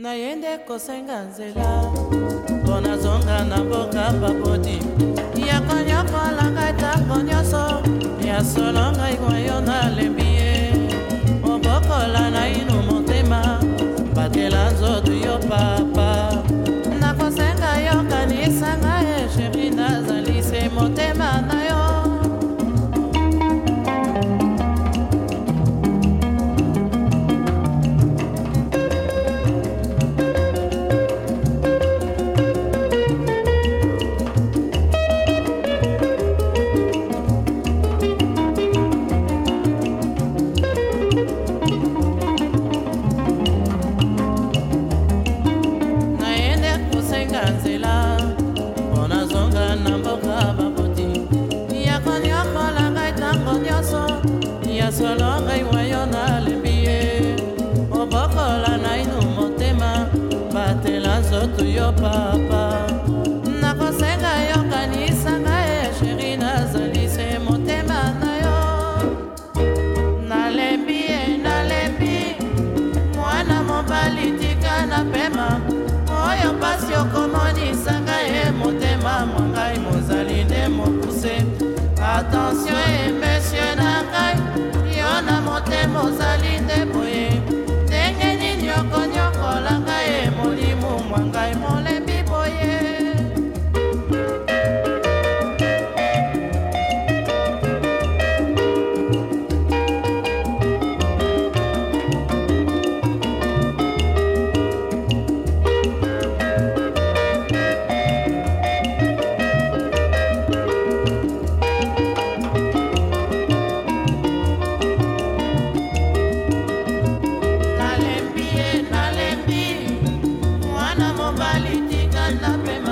nayende kosenga nzela mpo nazonga na mboka babodi ya konyokolanga ntango nyonso ya solo ngai nzela mpo nazonga na mboka baboti yakoni okola ngai ntango nyonso ya solo ngai wayo nalembi ye obokola naino motema batela nzoto yo papa messieurs, love him.